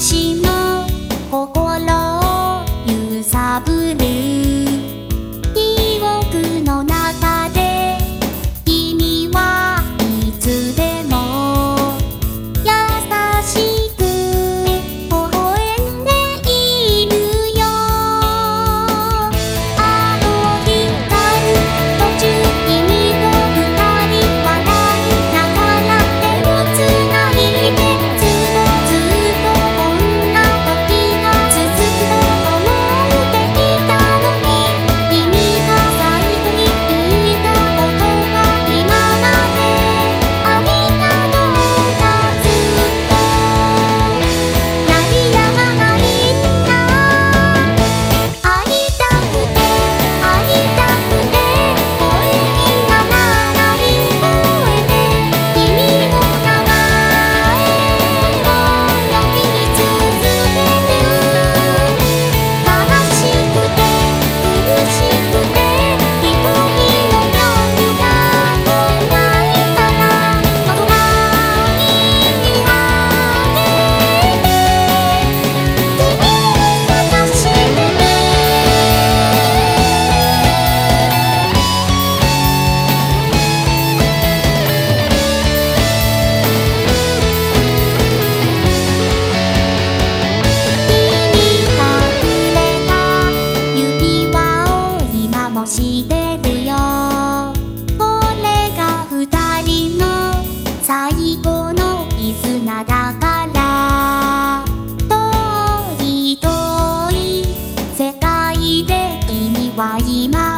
しま um e